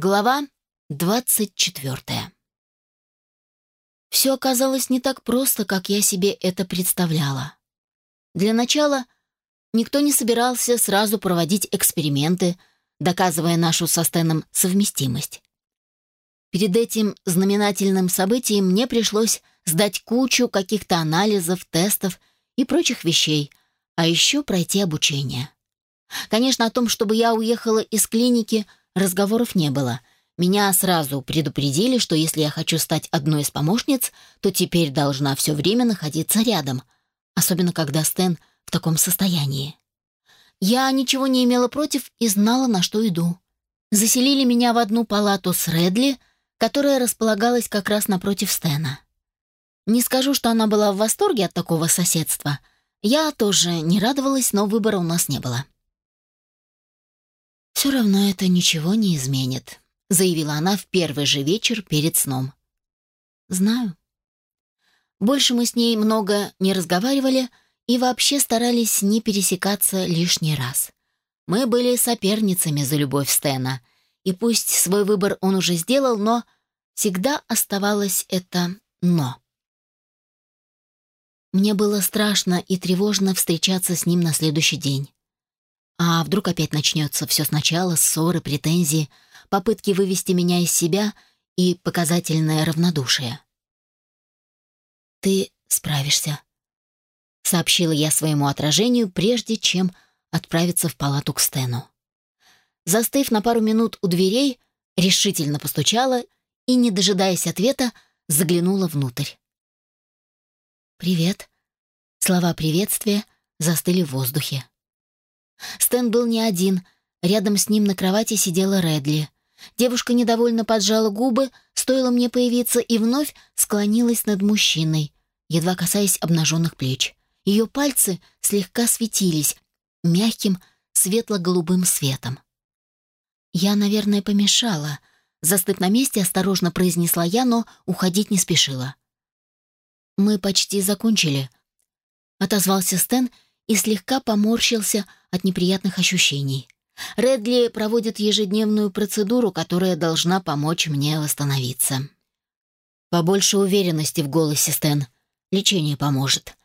Глава двадцать четвертая. Все оказалось не так просто, как я себе это представляла. Для начала никто не собирался сразу проводить эксперименты, доказывая нашу со Стеном совместимость. Перед этим знаменательным событием мне пришлось сдать кучу каких-то анализов, тестов и прочих вещей, а еще пройти обучение. Конечно, о том, чтобы я уехала из клиники – Разговоров не было. Меня сразу предупредили, что если я хочу стать одной из помощниц, то теперь должна все время находиться рядом, особенно когда Стэн в таком состоянии. Я ничего не имела против и знала, на что иду. Заселили меня в одну палату с Редли, которая располагалась как раз напротив Стэна. Не скажу, что она была в восторге от такого соседства. Я тоже не радовалась, но выбора у нас не было. «Все равно это ничего не изменит», — заявила она в первый же вечер перед сном. «Знаю». Больше мы с ней много не разговаривали и вообще старались не пересекаться лишний раз. Мы были соперницами за любовь Стена, и пусть свой выбор он уже сделал, но всегда оставалось это «но». Мне было страшно и тревожно встречаться с ним на следующий день. А вдруг опять начнется все сначала, ссоры, претензии, попытки вывести меня из себя и показательное равнодушие. «Ты справишься», — сообщила я своему отражению, прежде чем отправиться в палату к Стэну. Застыв на пару минут у дверей, решительно постучала и, не дожидаясь ответа, заглянула внутрь. «Привет». Слова приветствия застыли в воздухе. Стэн был не один. Рядом с ним на кровати сидела Редли. Девушка недовольно поджала губы, стоило мне появиться, и вновь склонилась над мужчиной, едва касаясь обнаженных плеч. Ее пальцы слегка светились мягким светло-голубым светом. «Я, наверное, помешала», — застыв на месте, осторожно произнесла я, но уходить не спешила. «Мы почти закончили», — отозвался Стэн и слегка поморщился от неприятных ощущений. Редли проводит ежедневную процедуру, которая должна помочь мне восстановиться. Побольше уверенности в голосе, Стэн. Лечение поможет.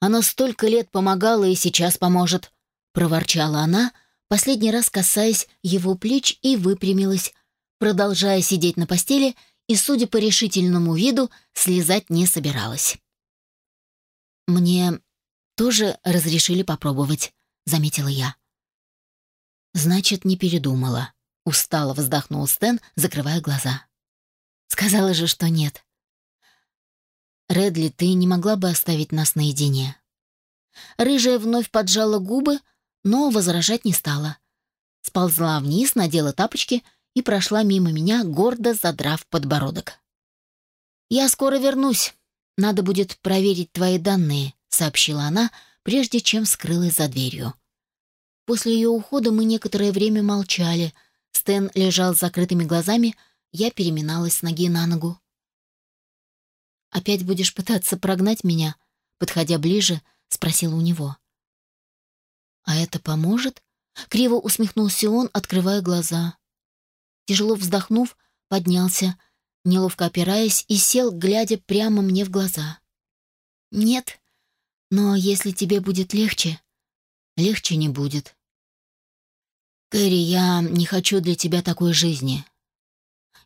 Оно столько лет помогало и сейчас поможет, проворчала она, последний раз касаясь его плеч и выпрямилась, продолжая сидеть на постели и, судя по решительному виду, слезать не собиралась. Мне тоже разрешили попробовать», — заметила я. «Значит, не передумала», — устало вздохнул Стэн, закрывая глаза. «Сказала же, что нет». «Редли, ты не могла бы оставить нас наедине?» Рыжая вновь поджала губы, но возражать не стала. Сползла вниз, надела тапочки и прошла мимо меня, гордо задрав подбородок. «Я скоро вернусь. Надо будет проверить твои данные», сообщила она, прежде чем скрылась за дверью. После ее ухода мы некоторое время молчали. Стэн лежал с закрытыми глазами, я переминалась с ноги на ногу. «Опять будешь пытаться прогнать меня?» Подходя ближе, спросила у него. «А это поможет?» Криво усмехнулся он, открывая глаза. Тяжело вздохнув, поднялся, неловко опираясь, и сел, глядя прямо мне в глаза. «Нет, но если тебе будет легче, легче не будет. Кэрри, я не хочу для тебя такой жизни.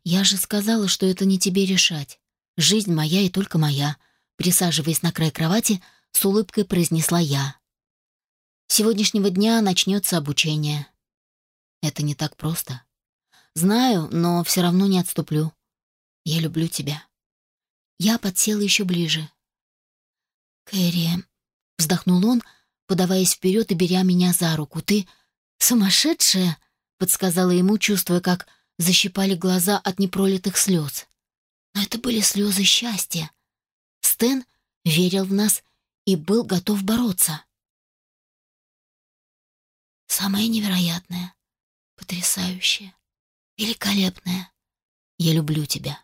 Я же сказала, что это не тебе решать. Жизнь моя и только моя. Присаживаясь на край кровати, с улыбкой произнесла я. С сегодняшнего дня начнется обучение. Это не так просто. Знаю, но все равно не отступлю. Я люблю тебя. Я подсела еще ближе. Кэрри, Вздохнул он, подаваясь вперед и беря меня за руку. «Ты сумасшедшая?» — подсказала ему, чувствуя, как защипали глаза от непролитых слез. Но это были слезы счастья. Стэн верил в нас и был готов бороться. «Самое невероятное, потрясающее, великолепное. Я люблю тебя».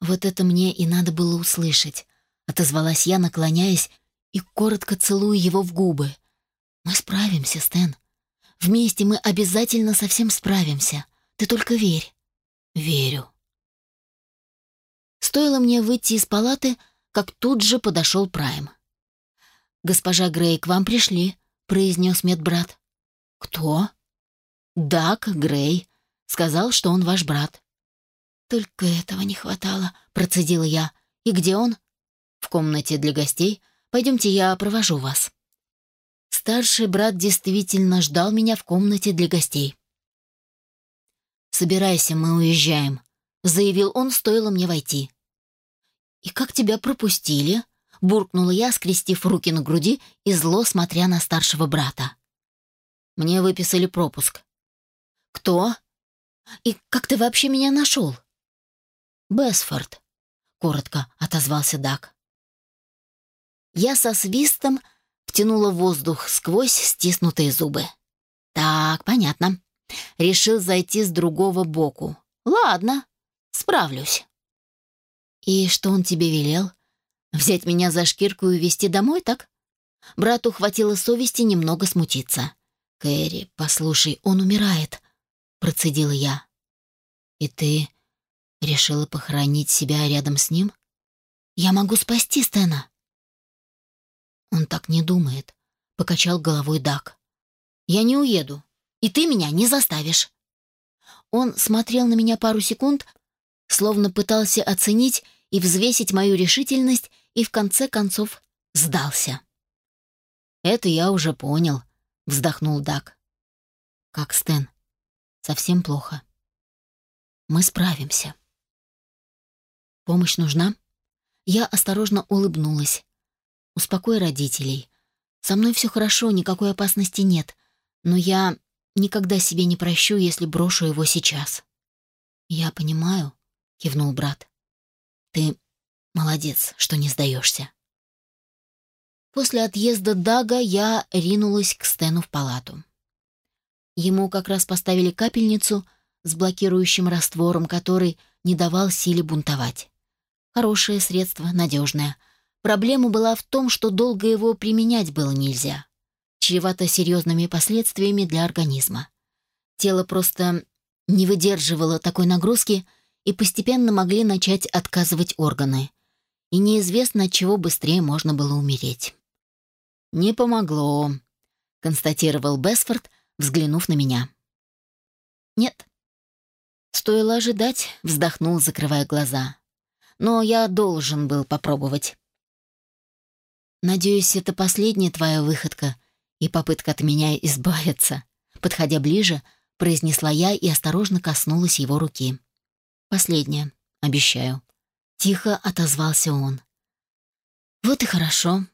Вот это мне и надо было услышать, отозвалась я, наклоняясь и коротко целую его в губы. Мы справимся, Стэн. Вместе мы обязательно совсем справимся. Ты только верь». «Верю». Стоило мне выйти из палаты, как тут же подошел Прайм. «Госпожа Грей, к вам пришли», — произнес медбрат. «Кто?» «Дак Грей. Сказал, что он ваш брат». «Только этого не хватало», — процедила я. «И где он?» «В комнате для гостей. Пойдемте, я провожу вас». Старший брат действительно ждал меня в комнате для гостей. «Собирайся, мы уезжаем», — заявил он, стоило мне войти. «И как тебя пропустили?» — буркнула я, скрестив руки на груди и зло смотря на старшего брата. «Мне выписали пропуск». «Кто? И как ты вообще меня нашел?» «Бесфорд», — коротко отозвался Дак. Я со свистом втянула воздух сквозь стиснутые зубы. «Так, понятно. Решил зайти с другого боку. Ладно, справлюсь». «И что он тебе велел? Взять меня за шкирку и увезти домой, так?» Брату хватило совести немного смутиться. «Кэрри, послушай, он умирает», — процедила я. «И ты решила похоронить себя рядом с ним? Я могу спасти Стэна». «Он так не думает», — покачал головой Дак. «Я не уеду, и ты меня не заставишь». Он смотрел на меня пару секунд, словно пытался оценить и взвесить мою решительность, и в конце концов сдался. «Это я уже понял», — вздохнул Дак. «Как Стэн? Совсем плохо. Мы справимся». «Помощь нужна?» Я осторожно улыбнулась. «Успокой родителей. Со мной все хорошо, никакой опасности нет, но я никогда себе не прощу, если брошу его сейчас». «Я понимаю», — кивнул брат. «Ты молодец, что не сдаешься». После отъезда Дага я ринулась к Стэну в палату. Ему как раз поставили капельницу с блокирующим раствором, который не давал силе бунтовать. Хорошее средство, надежное. Проблема была в том, что долго его применять было нельзя. Чревато серьезными последствиями для организма. Тело просто не выдерживало такой нагрузки — и постепенно могли начать отказывать органы. И неизвестно, от чего быстрее можно было умереть. «Не помогло», — констатировал Бесфорд, взглянув на меня. «Нет». Стоило ожидать, вздохнул, закрывая глаза. «Но я должен был попробовать». «Надеюсь, это последняя твоя выходка и попытка от меня избавиться», подходя ближе, произнесла я и осторожно коснулась его руки. Последнее, обещаю. Тихо отозвался он. Вот и хорошо.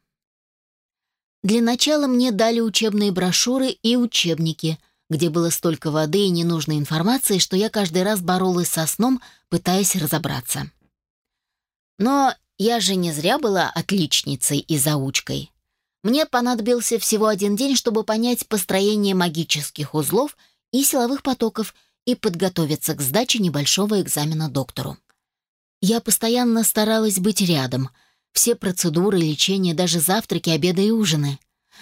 Для начала мне дали учебные брошюры и учебники, где было столько воды и ненужной информации, что я каждый раз боролась со сном, пытаясь разобраться. Но я же не зря была отличницей и заучкой. Мне понадобился всего один день, чтобы понять построение магических узлов и силовых потоков и подготовиться к сдаче небольшого экзамена доктору. Я постоянно старалась быть рядом. Все процедуры, лечения, даже завтраки, обеды и ужины.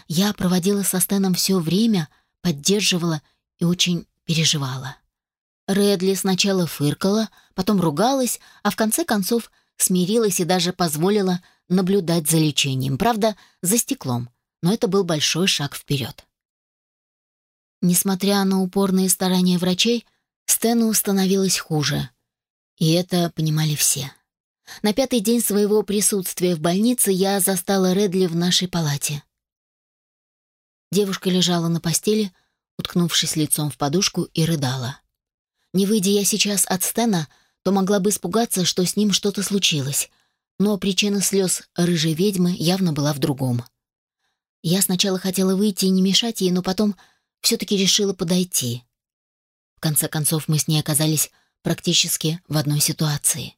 Я проводила со Стэном все время, поддерживала и очень переживала. Редли сначала фыркала, потом ругалась, а в конце концов смирилась и даже позволила наблюдать за лечением. Правда, за стеклом, но это был большой шаг вперед. Несмотря на упорные старания врачей, Стэну становилось хуже. И это понимали все. На пятый день своего присутствия в больнице я застала Редли в нашей палате. Девушка лежала на постели, уткнувшись лицом в подушку, и рыдала. Не выйдя я сейчас от Стэна, то могла бы испугаться, что с ним что-то случилось. Но причина слез рыжей ведьмы явно была в другом. Я сначала хотела выйти и не мешать ей, но потом все-таки решила подойти конце концов, мы с ней оказались практически в одной ситуации.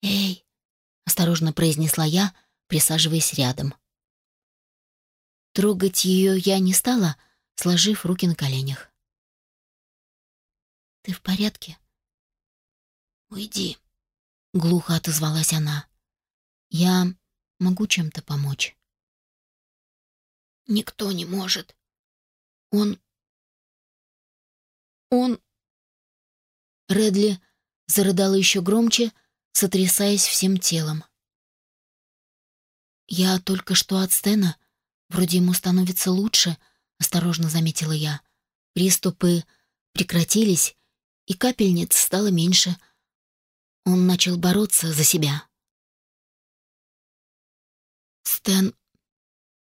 «Эй!» — осторожно произнесла я, присаживаясь рядом. Трогать ее я не стала, сложив руки на коленях. «Ты в порядке?» «Уйди», — глухо отозвалась она. «Я могу чем-то помочь?» «Никто не может. Он он Редли зарыдала еще громче, сотрясаясь всем телом. «Я только что от Стена. Вроде ему становится лучше», — осторожно заметила я. Приступы прекратились, и капельниц стало меньше. Он начал бороться за себя. «Стэн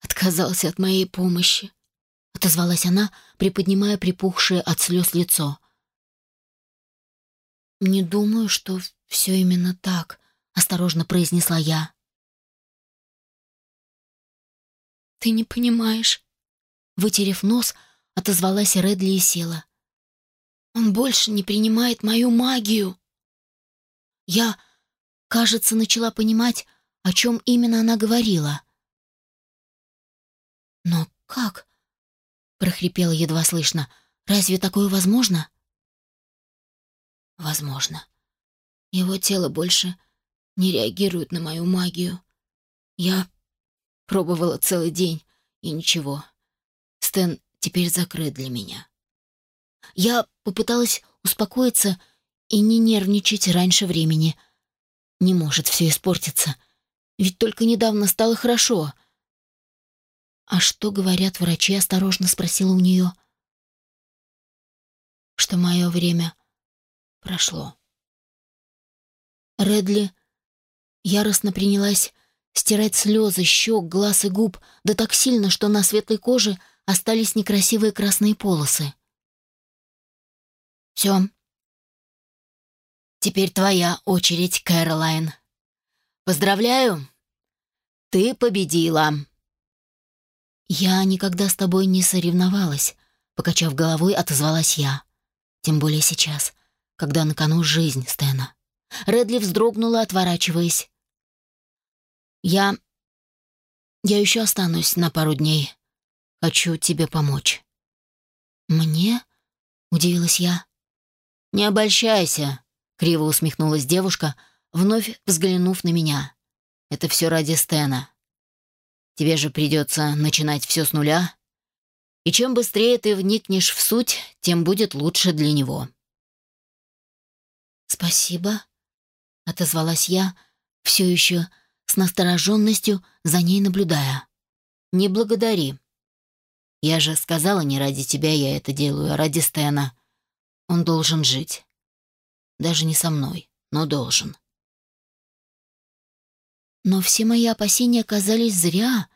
отказался от моей помощи», — отозвалась она, приподнимая припухшее от слез лицо. «Не думаю, что все именно так», — осторожно произнесла я. «Ты не понимаешь». Вытерев нос, отозвалась Редли и села. «Он больше не принимает мою магию». Я, кажется, начала понимать, о чем именно она говорила. «Но как?» — прохрипела едва слышно. «Разве такое возможно?» «Возможно. Его тело больше не реагирует на мою магию. Я пробовала целый день, и ничего. Стэн теперь закрыт для меня. Я попыталась успокоиться и не нервничать раньше времени. Не может все испортиться. Ведь только недавно стало хорошо. «А что говорят врачи?» — осторожно спросила у нее. «Что мое время прошло». Редли яростно принялась стирать слезы, щек, глаз и губ, да так сильно, что на светлой коже остались некрасивые красные полосы. «Все. Теперь твоя очередь, Кэролайн. Поздравляю, ты победила». «Я никогда с тобой не соревновалась», — покачав головой, отозвалась я. Тем более сейчас, когда на кону жизнь Стэна. Редли вздрогнула, отворачиваясь. Я... Я еще останусь на пару дней. Хочу тебе помочь». «Мне?» — удивилась я. «Не обольщайся», — криво усмехнулась девушка, вновь взглянув на меня. «Это все ради Стена. Тебе же придется начинать все с нуля. И чем быстрее ты вникнешь в суть, тем будет лучше для него». «Спасибо», — отозвалась я, все еще с настороженностью за ней наблюдая. «Не благодари. Я же сказала, не ради тебя я это делаю, а ради Стена. Он должен жить. Даже не со мной, но должен». Но все мои опасения казались зря.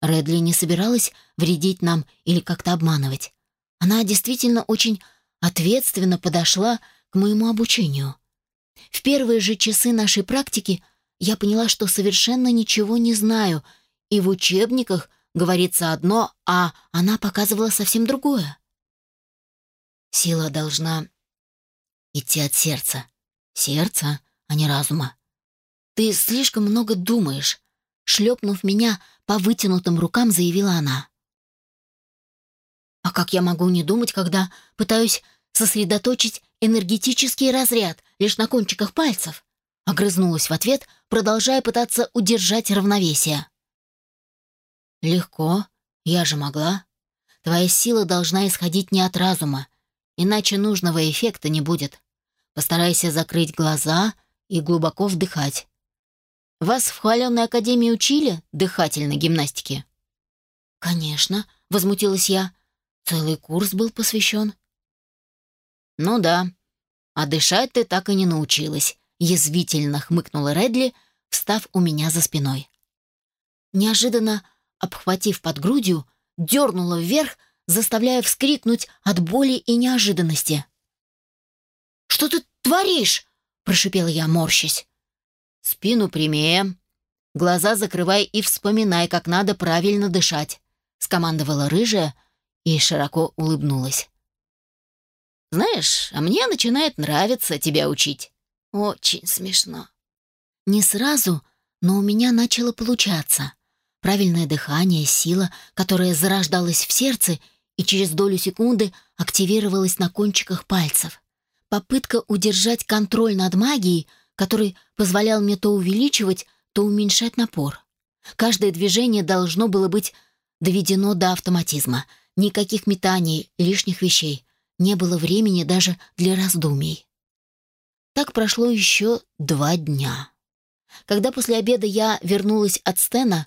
Редли не собиралась вредить нам или как-то обманывать. Она действительно очень ответственно подошла к моему обучению. В первые же часы нашей практики – я поняла, что совершенно ничего не знаю, и в учебниках говорится одно, а она показывала совсем другое. Сила должна идти от сердца. Сердца, а не разума. Ты слишком много думаешь. Шлепнув меня по вытянутым рукам, заявила она. А как я могу не думать, когда пытаюсь сосредоточить энергетический разряд лишь на кончиках пальцев? Огрызнулась в ответ, продолжая пытаться удержать равновесие. «Легко. Я же могла. Твоя сила должна исходить не от разума, иначе нужного эффекта не будет. Постарайся закрыть глаза и глубоко вдыхать. Вас в хваленной академии учили дыхательной гимнастике?» «Конечно», — возмутилась я. «Целый курс был посвящен». «Ну да. А дышать ты так и не научилась», язвительно хмыкнула Редли, встав у меня за спиной. Неожиданно, обхватив под грудью, дернула вверх, заставляя вскрикнуть от боли и неожиданности. «Что ты творишь?» — прошипела я, морщась. «Спину прямее, глаза закрывай и вспоминай, как надо правильно дышать», — скомандовала рыжая и широко улыбнулась. «Знаешь, а мне начинает нравиться тебя учить. Очень смешно. Не сразу, но у меня начало получаться. Правильное дыхание, сила, которая зарождалась в сердце и через долю секунды активировалась на кончиках пальцев. Попытка удержать контроль над магией, который позволял мне то увеличивать, то уменьшать напор. Каждое движение должно было быть доведено до автоматизма. Никаких метаний, лишних вещей. Не было времени даже для раздумий. Так прошло еще два дня. Когда после обеда я вернулась от Стена,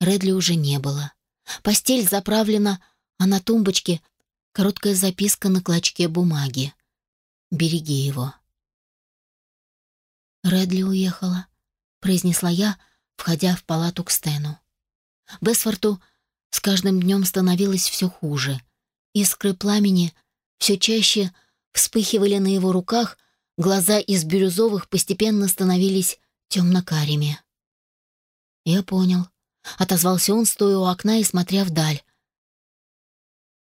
Редли уже не было. Постель заправлена, а на тумбочке короткая записка на клочке бумаги. «Береги его». «Редли уехала», — произнесла я, входя в палату к Стэну. Бесфорту с каждым днем становилось все хуже. Искры пламени все чаще вспыхивали на его руках, глаза из бирюзовых постепенно становились темно-карими. «Я понял», — отозвался он, стоя у окна и смотря вдаль.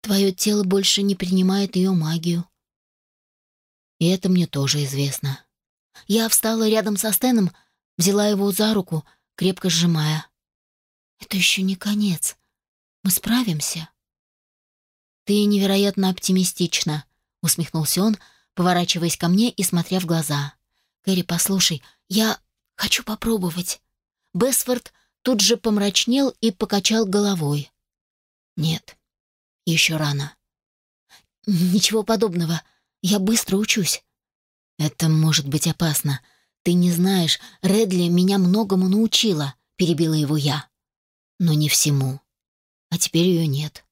«Твое тело больше не принимает ее магию». И это мне тоже известно. Я встала рядом со Стеном, взяла его за руку, крепко сжимая. «Это еще не конец. Мы справимся». «Ты невероятно оптимистична», — усмехнулся он, поворачиваясь ко мне и смотря в глаза. «Кэрри, послушай, я хочу попробовать». Бесфорд тут же помрачнел и покачал головой. «Нет, еще рано». «Ничего подобного. Я быстро учусь». «Это может быть опасно. Ты не знаешь, Редли меня многому научила», — перебила его я. «Но не всему. А теперь ее нет».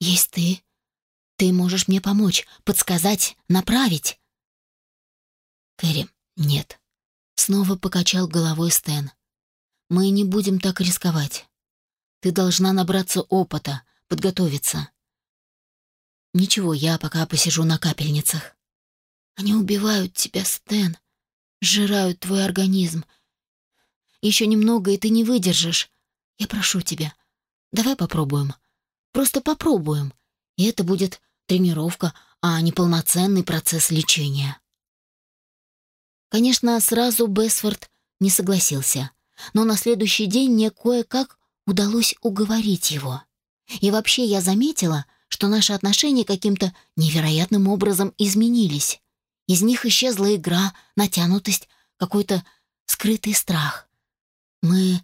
«Есть ты. Ты можешь мне помочь, подсказать, направить». «Кэрри, нет». Снова покачал головой Стэн. «Мы не будем так рисковать. Ты должна набраться опыта, подготовиться. Ничего, я пока посижу на капельницах. Они убивают тебя, Стэн, сжирают твой организм. Еще немного, и ты не выдержишь. Я прошу тебя, давай попробуем. Просто попробуем. И это будет тренировка, а не полноценный процесс лечения. Конечно, сразу Бесфорд не согласился, но на следующий день мне кое-как удалось уговорить его. И вообще я заметила, что наши отношения каким-то невероятным образом изменились. Из них исчезла игра, натянутость, какой-то скрытый страх. Мы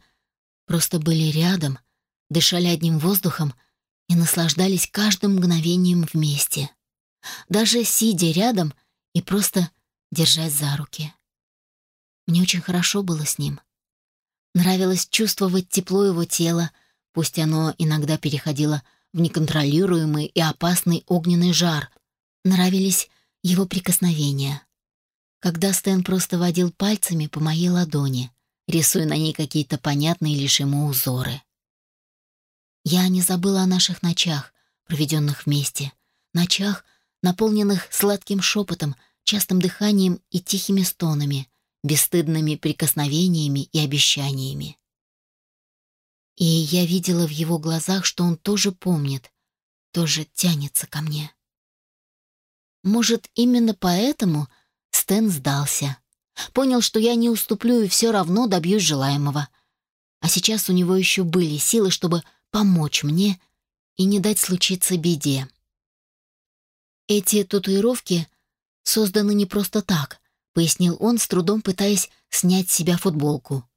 просто были рядом, дышали одним воздухом и наслаждались каждым мгновением вместе. Даже сидя рядом и просто держась за руки. Мне очень хорошо было с ним. Нравилось чувствовать тепло его тела, пусть оно иногда переходило в неконтролируемый и опасный огненный жар. Нравились его прикосновения. Когда Стэн просто водил пальцами по моей ладони, рисуя на ней какие-то понятные лишь ему узоры. Я не забыла о наших ночах, проведенных вместе. Ночах, наполненных сладким шепотом, частым дыханием и тихими стонами, бесстыдными прикосновениями и обещаниями. И я видела в его глазах, что он тоже помнит, тоже тянется ко мне. Может, именно поэтому Стэн сдался. Понял, что я не уступлю и все равно добьюсь желаемого. А сейчас у него еще были силы, чтобы помочь мне и не дать случиться беде. Эти татуировки созданы не просто так, пояснил он, с трудом пытаясь снять с себя футболку.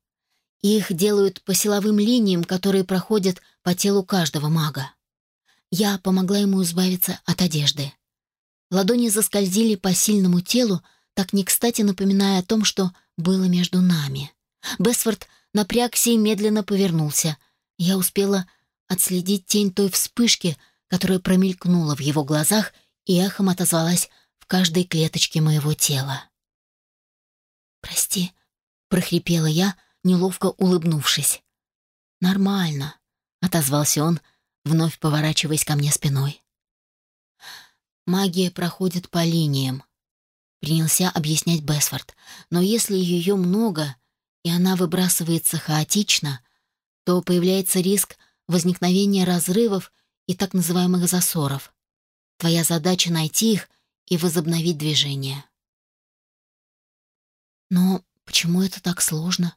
Их делают по силовым линиям, которые проходят по телу каждого мага. Я помогла ему избавиться от одежды. Ладони заскользили по сильному телу, так не кстати напоминая о том, что было между нами. Бесфорд напрягся и медленно повернулся. Я успела отследить тень той вспышки, которая промелькнула в его глазах и эхом отозвалась в каждой клеточке моего тела. «Прости», — прохрипела я, — неловко улыбнувшись. «Нормально», — отозвался он, вновь поворачиваясь ко мне спиной. «Магия проходит по линиям», — принялся объяснять Бесфорд. «Но если ее много, и она выбрасывается хаотично, то появляется риск возникновения разрывов и так называемых засоров. Твоя задача — найти их и возобновить движение». «Но почему это так сложно?»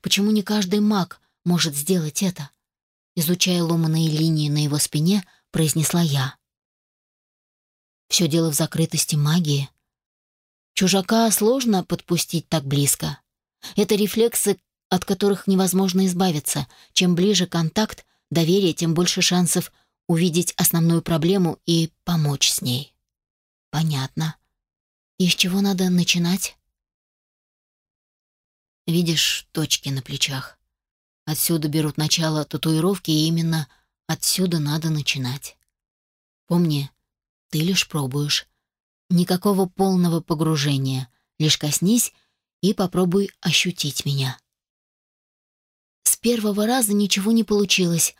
Почему не каждый маг может сделать это? Изучая ломаные линии на его спине, произнесла я. Все дело в закрытости магии. Чужака сложно подпустить так близко. Это рефлексы, от которых невозможно избавиться. Чем ближе контакт, доверие, тем больше шансов увидеть основную проблему и помочь с ней. Понятно. И с чего надо начинать? Видишь точки на плечах? Отсюда берут начало татуировки, и именно отсюда надо начинать. Помни, ты лишь пробуешь. Никакого полного погружения. Лишь коснись и попробуй ощутить меня. С первого раза ничего не получилось.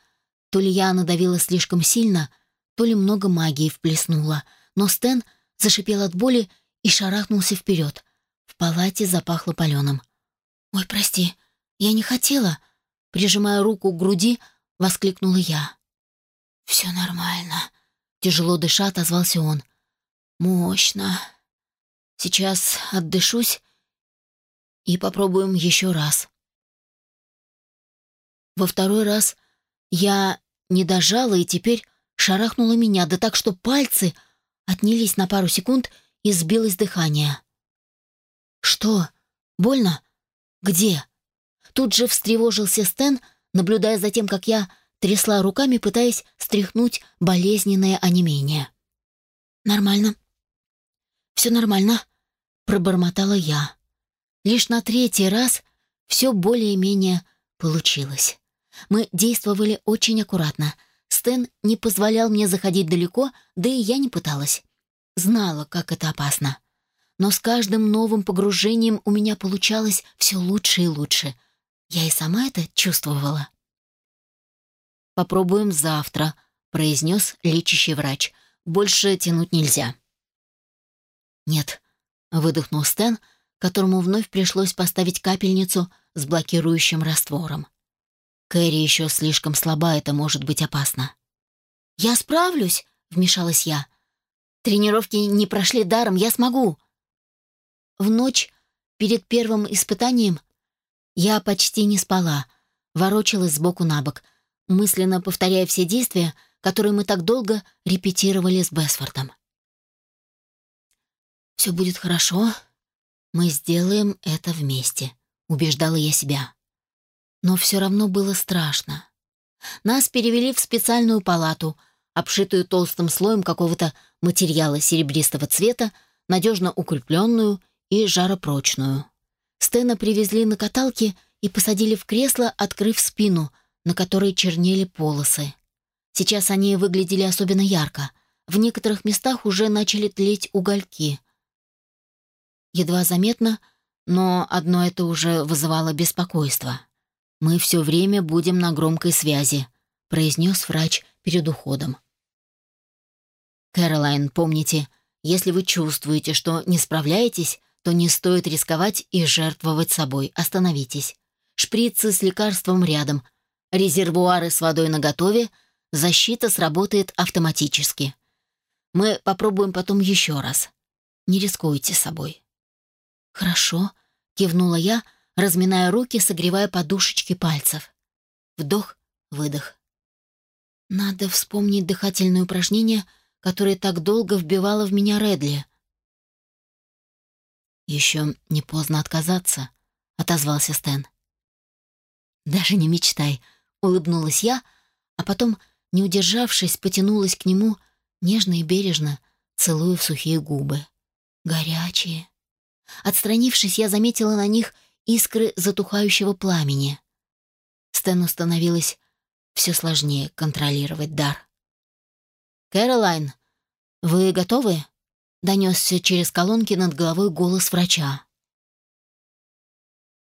То ли я надавила слишком сильно, то ли много магии вплеснула. Но Стэн зашипел от боли и шарахнулся вперед. В палате запахло паленым. «Ой, прости, я не хотела», — прижимая руку к груди, воскликнула я. «Все нормально», — тяжело дыша отозвался он. «Мощно. Сейчас отдышусь и попробуем еще раз». Во второй раз я не дожала и теперь шарахнула меня, да так, что пальцы отнялись на пару секунд и сбилось дыхание. «Что? Больно?» «Где?» Тут же встревожился Стэн, наблюдая за тем, как я трясла руками, пытаясь стряхнуть болезненное онемение. «Нормально. Все нормально», — пробормотала я. Лишь на третий раз все более-менее получилось. Мы действовали очень аккуратно. Стэн не позволял мне заходить далеко, да и я не пыталась. Знала, как это опасно но с каждым новым погружением у меня получалось все лучше и лучше. Я и сама это чувствовала. «Попробуем завтра», — произнес лечащий врач. «Больше тянуть нельзя». «Нет», — выдохнул Стэн, которому вновь пришлось поставить капельницу с блокирующим раствором. «Кэрри еще слишком слаба, это может быть опасно». «Я справлюсь», — вмешалась я. «Тренировки не прошли даром, я смогу». В ночь перед первым испытанием я почти не спала, ворочалась сбоку на бок, мысленно повторяя все действия, которые мы так долго репетировали с Бесфордом. «Все будет хорошо, мы сделаем это вместе», — убеждала я себя. Но все равно было страшно. Нас перевели в специальную палату, обшитую толстым слоем какого-то материала серебристого цвета, надежно укрепленную и жаропрочную. Стена привезли на каталке и посадили в кресло, открыв спину, на которой чернели полосы. Сейчас они выглядели особенно ярко. В некоторых местах уже начали тлеть угольки. Едва заметно, но одно это уже вызывало беспокойство. «Мы все время будем на громкой связи», — произнес врач перед уходом. «Кэролайн, помните, если вы чувствуете, что не справляетесь, то не стоит рисковать и жертвовать собой. Остановитесь. Шприцы с лекарством рядом. Резервуары с водой наготове. Защита сработает автоматически. Мы попробуем потом еще раз. Не рискуйте собой. «Хорошо», — кивнула я, разминая руки, согревая подушечки пальцев. Вдох, выдох. Надо вспомнить дыхательное упражнение, которое так долго вбивало в меня Редли. «Еще не поздно отказаться», — отозвался Стэн. «Даже не мечтай», — улыбнулась я, а потом, не удержавшись, потянулась к нему нежно и бережно, целуя в сухие губы. Горячие. Отстранившись, я заметила на них искры затухающего пламени. Стэну становилось все сложнее контролировать дар. «Кэролайн, вы готовы?» Донесся через колонки над головой голос врача.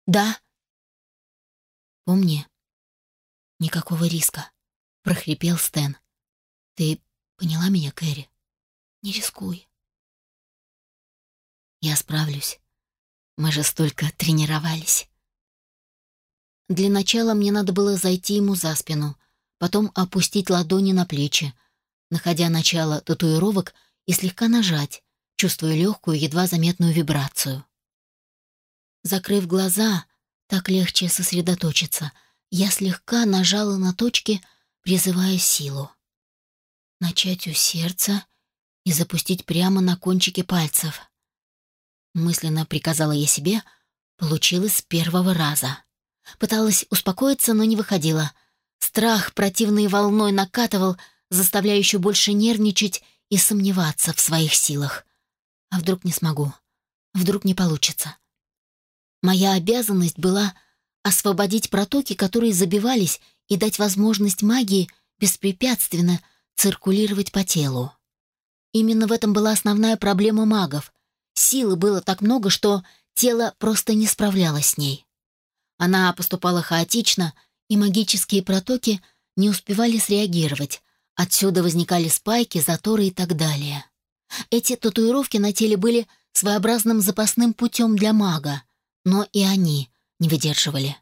«Да». «Помни, никакого риска», — прохрипел Стэн. «Ты поняла меня, Кэрри? Не рискуй». «Я справлюсь. Мы же столько тренировались». Для начала мне надо было зайти ему за спину, потом опустить ладони на плечи, находя начало татуировок и слегка нажать, чувствуя легкую, едва заметную вибрацию. Закрыв глаза, так легче сосредоточиться, я слегка нажала на точки, призывая силу. Начать у сердца и запустить прямо на кончики пальцев. Мысленно приказала я себе, получилось с первого раза. Пыталась успокоиться, но не выходила. Страх противной волной накатывал, заставляя еще больше нервничать и сомневаться в своих силах. А вдруг не смогу? Вдруг не получится? Моя обязанность была освободить протоки, которые забивались, и дать возможность магии беспрепятственно циркулировать по телу. Именно в этом была основная проблема магов. Силы было так много, что тело просто не справлялось с ней. Она поступала хаотично, и магические протоки не успевали среагировать. Отсюда возникали спайки, заторы и так далее. Эти татуировки на теле были своеобразным запасным путем для мага, но и они не выдерживали.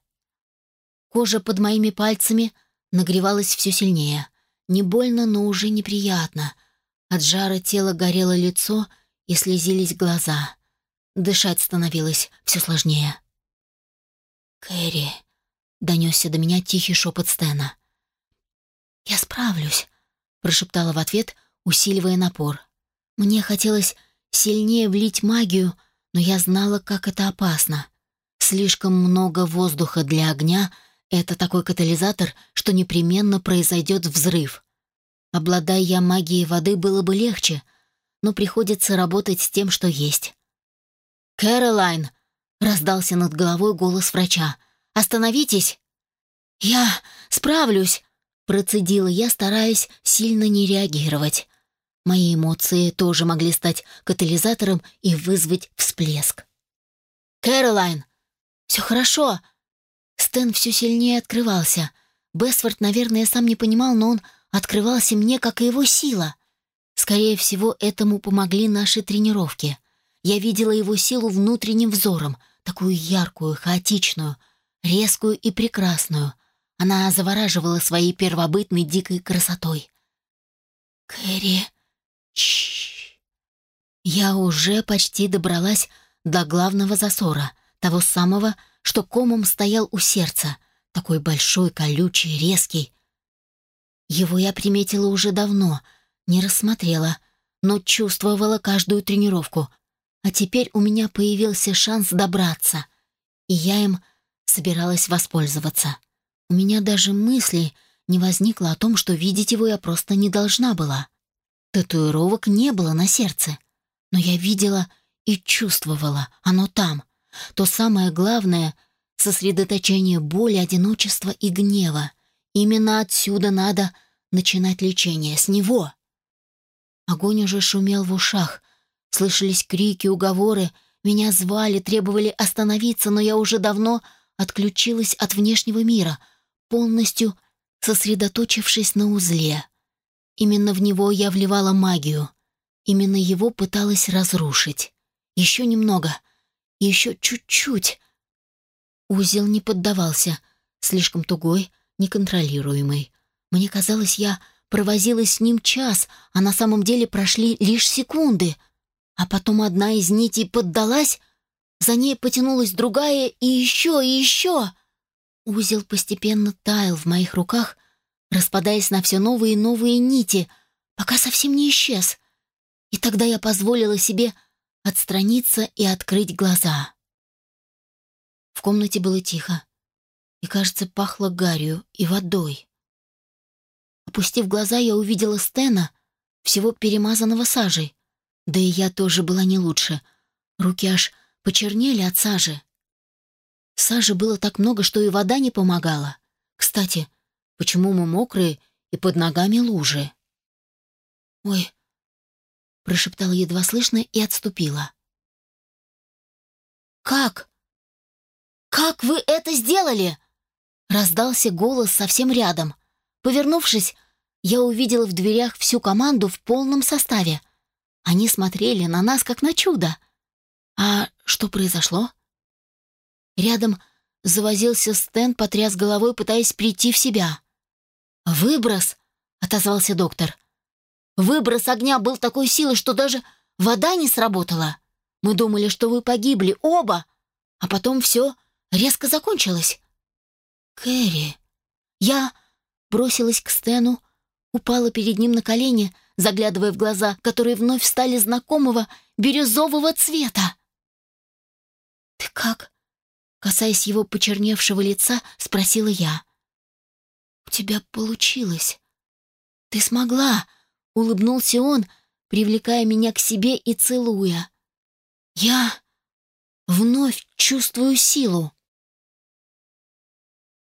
Кожа под моими пальцами нагревалась все сильнее. Не больно, но уже неприятно. От жара тела горело лицо и слезились глаза. Дышать становилось все сложнее. «Кэрри», — донесся до меня тихий шепот Стена. «Я справлюсь», — прошептала в ответ, усиливая напор. Мне хотелось сильнее влить магию, но я знала, как это опасно. Слишком много воздуха для огня — это такой катализатор, что непременно произойдет взрыв. Обладая я магией воды, было бы легче, но приходится работать с тем, что есть. «Кэролайн!» — раздался над головой голос врача. «Остановитесь!» «Я справлюсь!» — процедила я, стараясь сильно не реагировать. Мои эмоции тоже могли стать катализатором и вызвать всплеск. «Кэролайн! Все хорошо!» Стэн все сильнее открывался. Бесфорд, наверное, сам не понимал, но он открывался мне, как и его сила. Скорее всего, этому помогли наши тренировки. Я видела его силу внутренним взором, такую яркую, хаотичную, резкую и прекрасную. Она завораживала своей первобытной дикой красотой. «Кэрри!» Чш. Я уже почти добралась до главного засора, того самого, что комом стоял у сердца, такой большой, колючий, резкий. Его я приметила уже давно, не рассмотрела, но чувствовала каждую тренировку. А теперь у меня появился шанс добраться, и я им собиралась воспользоваться. У меня даже мысли не возникло о том, что видеть его я просто не должна была. Татуировок не было на сердце, но я видела и чувствовала, оно там. То самое главное — сосредоточение боли, одиночества и гнева. Именно отсюда надо начинать лечение, с него. Огонь уже шумел в ушах, слышались крики, уговоры, меня звали, требовали остановиться, но я уже давно отключилась от внешнего мира, полностью сосредоточившись на узле. Именно в него я вливала магию. Именно его пыталась разрушить. Еще немного. Еще чуть-чуть. Узел не поддавался. Слишком тугой, неконтролируемый. Мне казалось, я провозилась с ним час, а на самом деле прошли лишь секунды. А потом одна из нитей поддалась, за ней потянулась другая и еще, и еще. Узел постепенно таял в моих руках, распадаясь на все новые и новые нити, пока совсем не исчез. И тогда я позволила себе отстраниться и открыть глаза. В комнате было тихо, и, кажется, пахло гарью и водой. Опустив глаза, я увидела Стена, всего перемазанного сажей. Да и я тоже была не лучше. Руки аж почернели от сажи. Сажи было так много, что и вода не помогала. Кстати, Почему мы мокрые и под ногами лужи? «Ой!» — прошептала едва слышно и отступила. «Как? Как вы это сделали?» Раздался голос совсем рядом. Повернувшись, я увидела в дверях всю команду в полном составе. Они смотрели на нас, как на чудо. А что произошло? Рядом завозился Стэн, потряс головой, пытаясь прийти в себя. «Выброс!» — отозвался доктор. «Выброс огня был такой силы, что даже вода не сработала. Мы думали, что вы погибли, оба, а потом все резко закончилось». «Кэрри...» Я бросилась к Стэну, упала перед ним на колени, заглядывая в глаза, которые вновь стали знакомого бирюзового цвета. «Ты как?» Касаясь его почерневшего лица, спросила я. «У тебя получилось. Ты смогла!» — улыбнулся он, привлекая меня к себе и целуя. Я вновь чувствую силу.